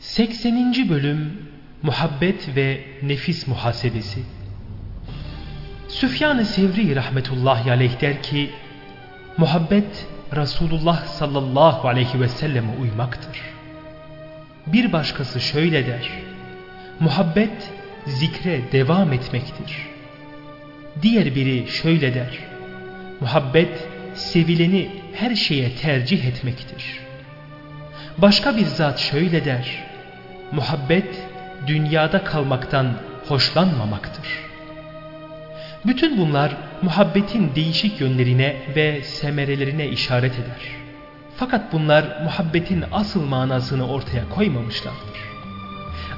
80. Bölüm Muhabbet ve Nefis Muhasebesi Süfyan-ı Sevri rahmetullahi aleyh der ki Muhabbet Resulullah sallallahu aleyhi ve selleme uymaktır. Bir başkası şöyle der Muhabbet zikre devam etmektir. Diğer biri şöyle der Muhabbet sevileni her şeye tercih etmektir. Başka bir zat şöyle der muhabbet dünyada kalmaktan hoşlanmamaktır. Bütün bunlar muhabbetin değişik yönlerine ve semerelerine işaret eder. Fakat bunlar muhabbetin asıl manasını ortaya koymamışlardır.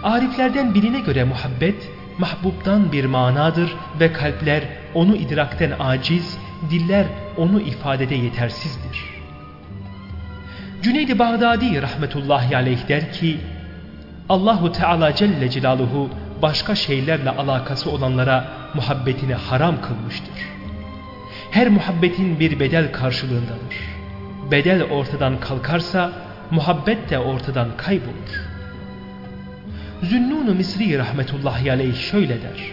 Ariflerden birine göre muhabbet, mahbubdan bir manadır ve kalpler onu idrakten aciz, diller onu ifadede yetersizdir. Cüneyd-i Bağdadi rahmetullahi aleyh der ki, Allahu Teala Celle Celaluhu başka şeylerle alakası olanlara muhabbetini haram kılmıştır. Her muhabbetin bir bedel karşılığındadır. Bedel ortadan kalkarsa muhabbet de ortadan kaybolur. Zünnun-u Misri rahmetullahi aleyh şöyle der.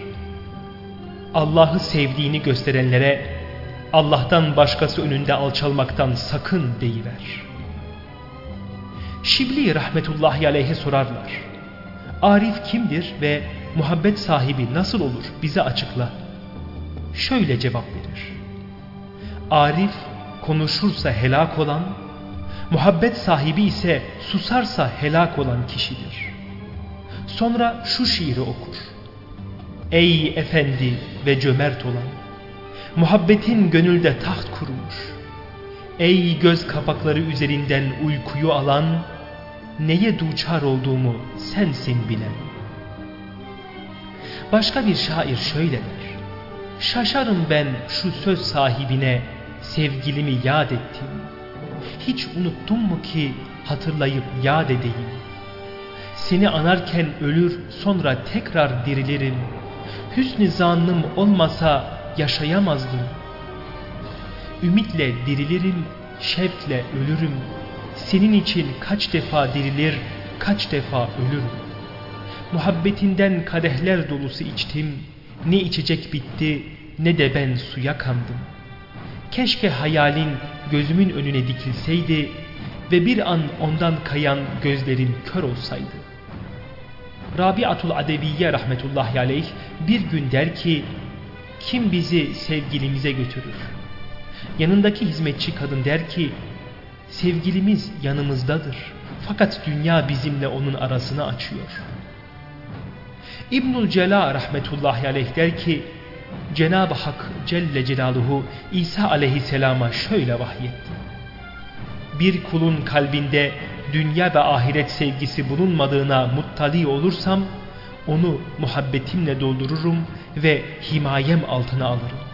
Allah'ı sevdiğini gösterenlere Allah'tan başkası önünde alçalmaktan sakın deyiver. Şibli rahmetullahi aleyhe sorarlar. Arif kimdir ve muhabbet sahibi nasıl olur bize açıkla. Şöyle cevap verir. Arif konuşursa helak olan, muhabbet sahibi ise susarsa helak olan kişidir. Sonra şu şiiri okur. Ey efendi ve cömert olan, muhabbetin gönülde taht kurmuş. Ey göz kapakları üzerinden uykuyu alan, neye duçar olduğumu sensin bilen. Başka bir şair şöyle der. Şaşarım ben şu söz sahibine sevgilimi yad ettim. Hiç unuttun mu ki hatırlayıp yad edeyim. Seni anarken ölür sonra tekrar dirilirim. Hüsnü zannım olmasa yaşayamazdım. Ümitle dirilirim, şevkle ölürüm. Senin için kaç defa dirilir, kaç defa ölürüm. Muhabbetinden kadehler dolusu içtim, ne içecek bitti, ne de ben suya kandım. Keşke hayalin gözümün önüne dikilseydi ve bir an ondan kayan gözlerim kör olsaydı. Rabiatul Adeviye rahmetullahi aleyh bir gün der ki, kim bizi sevgilimize götürür? Yanındaki hizmetçi kadın der ki, sevgilimiz yanımızdadır. Fakat dünya bizimle onun arasını açıyor. İbnül Cela rahmetullahi aleyh der ki, Cenab-ı Hak Celle Celaluhu İsa aleyhisselama şöyle vahyetti. Bir kulun kalbinde dünya ve ahiret sevgisi bulunmadığına muttali olursam, onu muhabbetimle doldururum ve himayem altına alırım.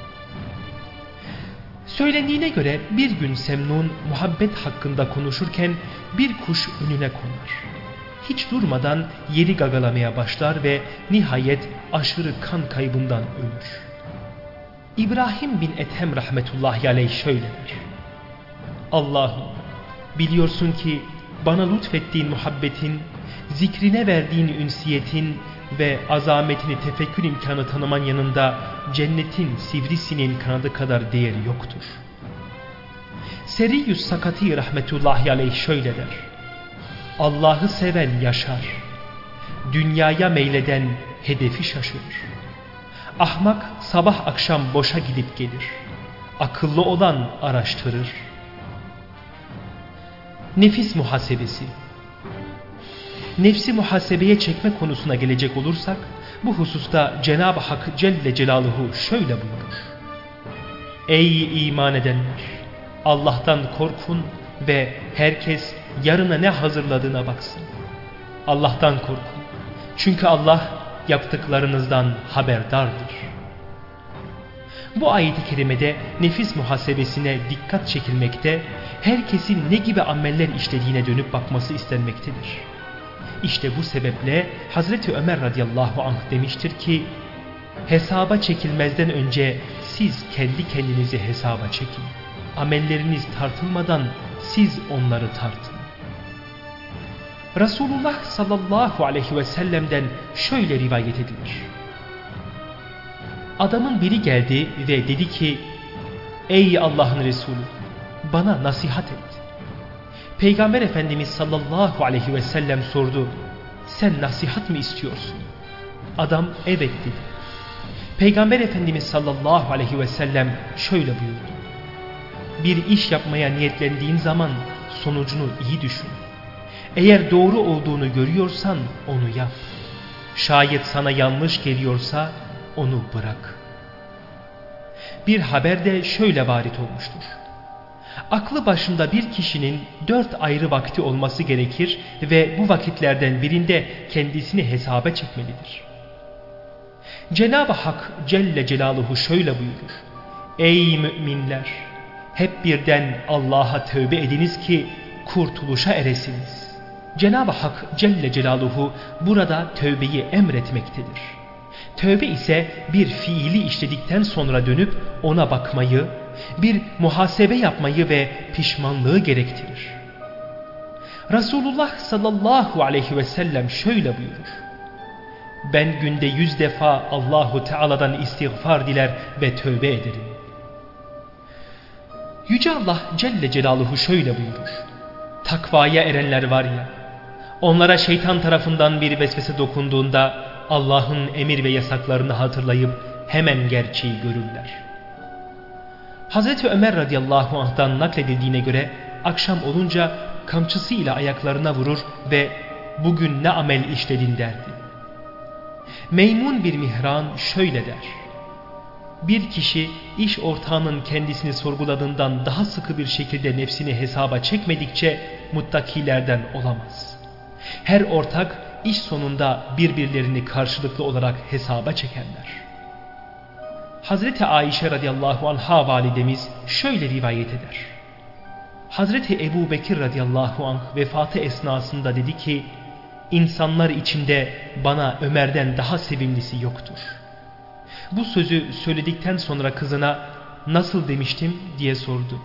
Söylendiğine göre bir gün Semnun muhabbet hakkında konuşurken bir kuş önüne konar. Hiç durmadan yeri gagalamaya başlar ve nihayet aşırı kan kaybından ölür. İbrahim bin Ethem rahmetullahi aleyh şöyle der. Allah'ım biliyorsun ki bana lütfettiğin muhabbetin, zikrine verdiğin ünsiyetin ve azametini tefekkür imkanı tanıman yanında cennetin sivrisineğin kanadı kadar değeri yoktur. Seriyyus Sakati rahmetullahi aleyh şöyle der. Allah'ı seven yaşar. Dünyaya meyleden hedefi şaşırır. Ahmak sabah akşam boşa gidip gelir. Akıllı olan araştırır. Nefis muhasebesi Nefsi muhasebeye çekme konusuna gelecek olursak bu hususta Cenab-ı Hak Celle Celaluhu şöyle buyurur. Ey iman edenler! Allah'tan korkun ve herkes yarına ne hazırladığına baksın. Allah'tan korkun. Çünkü Allah yaptıklarınızdan haberdardır. Bu ayet-i kerimede nefis muhasebesine dikkat çekilmekte, herkesin ne gibi ameller işlediğine dönüp bakması istenmektedir. İşte bu sebeple Hazreti Ömer radıyallahu anh demiştir ki hesaba çekilmezden önce siz kendi kendinizi hesaba çekin. Amelleriniz tartılmadan siz onları tartın. Resulullah sallallahu aleyhi ve sellem'den şöyle rivayet edilir. Adamın biri geldi ve dedi ki Ey Allah'ın Resulü bana nasihat et. Peygamber Efendimiz sallallahu aleyhi ve sellem sordu. Sen nasihat mı istiyorsun? Adam evet dedi. Peygamber Efendimiz sallallahu aleyhi ve sellem şöyle buyurdu. Bir iş yapmaya niyetlendiğin zaman sonucunu iyi düşün. Eğer doğru olduğunu görüyorsan onu yap. Şayet sana yanlış geliyorsa onu bırak. Bir haberde şöyle varit olmuştur. Aklı başında bir kişinin dört ayrı vakti olması gerekir ve bu vakitlerden birinde kendisini hesaba çekmelidir. Cenab-ı Hak Celle Celaluhu şöyle buyurur. Ey müminler! Hep birden Allah'a tövbe ediniz ki kurtuluşa eresiniz. Cenab-ı Hak Celle Celaluhu burada tövbeyi emretmektedir. Tövbe ise bir fiili işledikten sonra dönüp ona bakmayı, bir muhasebe yapmayı ve pişmanlığı gerektirir. Resulullah sallallahu aleyhi ve sellem şöyle buyurur. Ben günde yüz defa Allahu Teala'dan istiğfar diler ve tövbe ederim. Yüce Allah Celle Celaluhu şöyle buyurur. Takvaya erenler var ya, onlara şeytan tarafından bir vesvese dokunduğunda Allah'ın emir ve yasaklarını hatırlayıp hemen gerçeği görürler. Hazreti Ömer radıyallahu anh'tan nakledildiğine göre akşam olunca kamçısıyla ayaklarına vurur ve bugün ne amel işledin derdi. Meymun bir mihran şöyle der. Bir kişi iş ortağının kendisini sorguladığından daha sıkı bir şekilde nefsini hesaba çekmedikçe muttakilerden olamaz. Her ortak iş sonunda birbirlerini karşılıklı olarak hesaba çekenler. Hazreti Ayşe radıyallahu anha validemiz şöyle rivayet eder. Hazreti Ebu Bekir radıyallahu anh vefatı esnasında dedi ki, insanlar içinde bana Ömer'den daha sevimlisi yoktur. Bu sözü söyledikten sonra kızına nasıl demiştim diye sordu.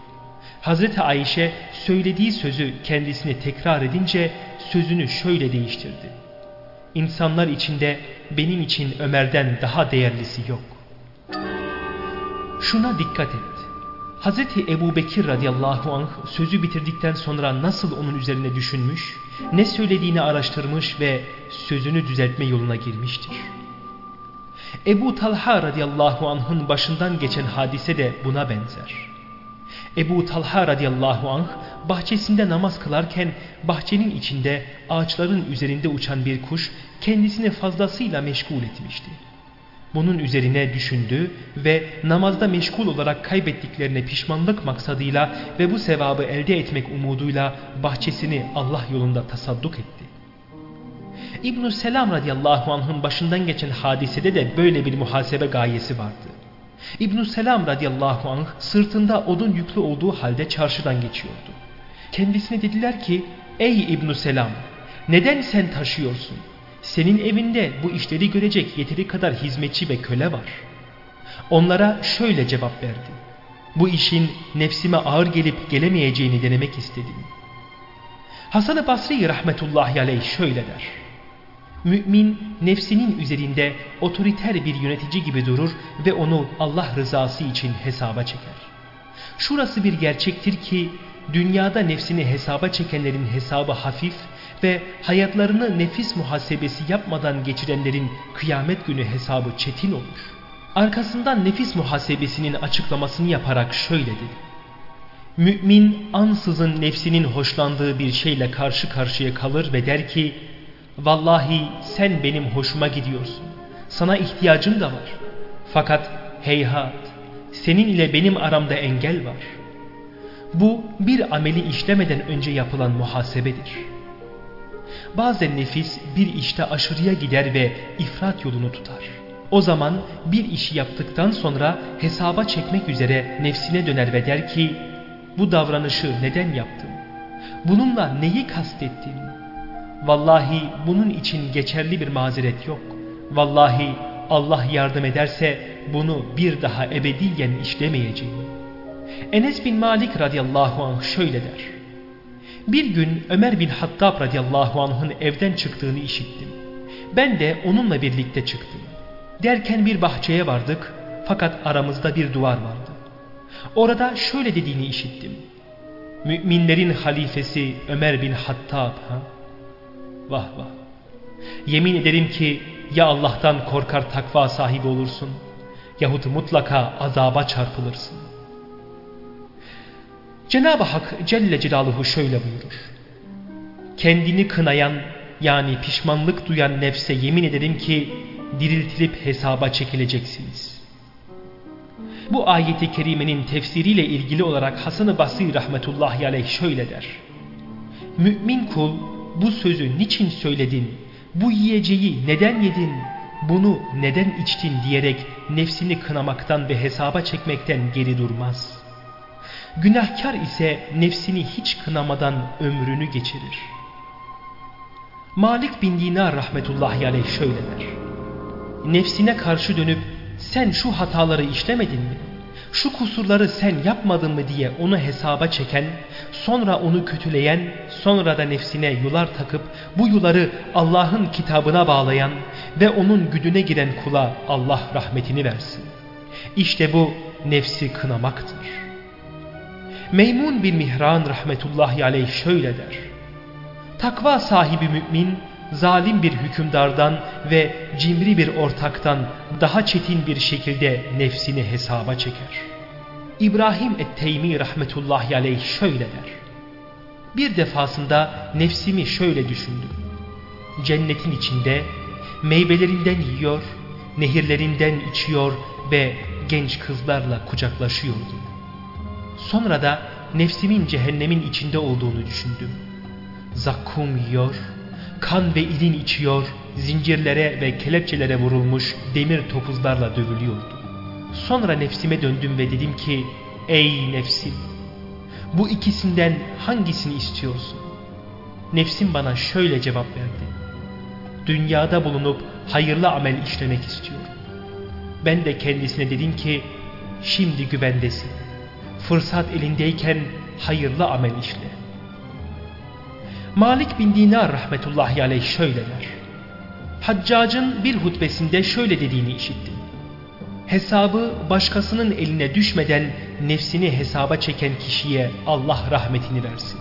Hazreti Ayşe söylediği sözü kendisine tekrar edince sözünü şöyle değiştirdi. İnsanlar içinde benim için Ömer'den daha değerlisi yok. Şuna dikkat et. Hazreti Ebu Bekir radıyallahu anh sözü bitirdikten sonra nasıl onun üzerine düşünmüş, ne söylediğini araştırmış ve sözünü düzeltme yoluna girmiştir. Ebu Talha radıyallahu anh'ın başından geçen hadise de buna benzer. Ebu Talha radıyallahu anh bahçesinde namaz kılarken bahçenin içinde ağaçların üzerinde uçan bir kuş kendisini fazlasıyla meşgul etmişti. Bunun üzerine düşündü ve namazda meşgul olarak kaybettiklerine pişmanlık maksadıyla ve bu sevabı elde etmek umuduyla bahçesini Allah yolunda tasadduk etti. İbn-i Selam radıyallahu anh'ın başından geçen hadisede de böyle bir muhasebe gayesi vardı. İbn-i Selam radıyallahu anh sırtında odun yüklü olduğu halde çarşıdan geçiyordu. Kendisine dediler ki ey İbn-i Selam neden sen taşıyorsun? Senin evinde bu işleri görecek yeteri kadar hizmetçi ve köle var. Onlara şöyle cevap verdi. Bu işin nefsime ağır gelip gelemeyeceğini denemek istedim. Hasan-ı Basri rahmetullahi aleyh şöyle der. Mümin nefsinin üzerinde otoriter bir yönetici gibi durur ve onu Allah rızası için hesaba çeker. Şurası bir gerçektir ki dünyada nefsini hesaba çekenlerin hesabı hafif ve hayatlarını nefis muhasebesi yapmadan geçirenlerin kıyamet günü hesabı çetin olur. Arkasından nefis muhasebesinin açıklamasını yaparak şöyle dedi. Mümin ansızın nefsinin hoşlandığı bir şeyle karşı karşıya kalır ve der ki Vallahi sen benim hoşuma gidiyorsun. Sana ihtiyacım da var. Fakat heyhat senin ile benim aramda engel var. Bu bir ameli işlemeden önce yapılan muhasebedir. Bazen nefis bir işte aşırıya gider ve ifrat yolunu tutar. O zaman bir işi yaptıktan sonra hesaba çekmek üzere nefsine döner ve der ki bu davranışı neden yaptım? Bununla neyi kastettim? Vallahi bunun için geçerli bir mazeret yok. Vallahi Allah yardım ederse bunu bir daha ebediyen işlemeyeceğim. Enes bin Malik radıyallahu anh şöyle der. Bir gün Ömer bin Hattab radıyallahu anh'ın evden çıktığını işittim. Ben de onunla birlikte çıktım. Derken bir bahçeye vardık fakat aramızda bir duvar vardı. Orada şöyle dediğini işittim. Müminlerin halifesi Ömer bin Hattab ha? Vah vah. Yemin ederim ki ya Allah'tan korkar takva sahibi olursun yahut mutlaka azaba çarpılırsın. Cenab-ı Hak Celle Celaluhu şöyle buyurur. Kendini kınayan yani pişmanlık duyan nefse yemin ederim ki diriltilip hesaba çekileceksiniz. Bu ayeti kerimenin tefsiriyle ilgili olarak Hasan-ı Basri rahmetullahi aleyh şöyle der. Mümin kul bu sözü niçin söyledin, bu yiyeceği neden yedin, bunu neden içtin diyerek nefsini kınamaktan ve hesaba çekmekten geri durmaz. Günahkar ise nefsini hiç kınamadan ömrünü geçirir. Malik bin Dinar rahmetullahi aleyh şöyle der. Nefsine karşı dönüp sen şu hataları işlemedin mi? Şu kusurları sen yapmadın mı diye onu hesaba çeken, sonra onu kötüleyen, sonra da nefsine yular takıp bu yuları Allah'ın kitabına bağlayan ve onun güdüne giren kula Allah rahmetini versin. İşte bu nefsi kınamaktır. Meymun bin Mihran rahmetullahi aleyh şöyle der. Takva sahibi mümin zalim bir hükümdardan ve cimri bir ortaktan daha çetin bir şekilde nefsini hesaba çeker. İbrahim et-Teymi rahmetullahi aleyh şöyle der. Bir defasında nefsimi şöyle düşündüm. Cennetin içinde meyvelerinden yiyor, nehirlerinden içiyor ve genç kızlarla kucaklaşıyordum. Sonra da nefsimin cehennemin içinde olduğunu düşündüm. Zakkum yiyor, kan ve irin içiyor, zincirlere ve kelepçelere vurulmuş demir topuzlarla dövülüyordu. Sonra nefsime döndüm ve dedim ki, ey nefsim, bu ikisinden hangisini istiyorsun? Nefsim bana şöyle cevap verdi. Dünyada bulunup hayırlı amel işlemek istiyorum. Ben de kendisine dedim ki, şimdi güvendesin. Fırsat elindeyken hayırlı amel işle. Malik bin Dinar rahmetullahi aleyh şöyle der. Haccacın bir hutbesinde şöyle dediğini işittim. Hesabı başkasının eline düşmeden nefsini hesaba çeken kişiye Allah rahmetini versin.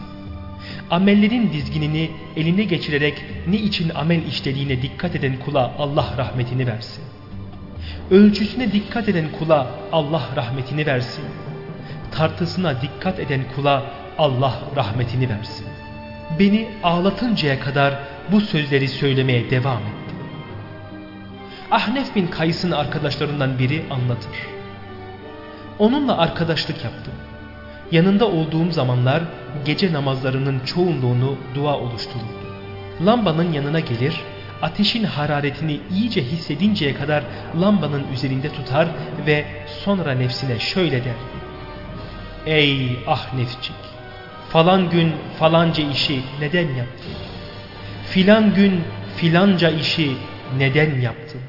Amellerin dizginini eline geçirerek ne için amel işlediğine dikkat eden kula Allah rahmetini versin. Ölçüsüne dikkat eden kula Allah rahmetini versin. Tartısına dikkat eden kula Allah rahmetini versin. Beni ağlatıncaya kadar bu sözleri söylemeye devam etti. Ahnef bin Kays'ın arkadaşlarından biri anlatır. Onunla arkadaşlık yaptım. Yanında olduğum zamanlar gece namazlarının çoğunluğunu dua oluştururdu. Lambanın yanına gelir, ateşin hararetini iyice hissedinceye kadar lambanın üzerinde tutar ve sonra nefsine şöyle derdi. Ey ah nefcik! Falan gün falanca işi neden yaptın? Filan gün filanca işi neden yaptın?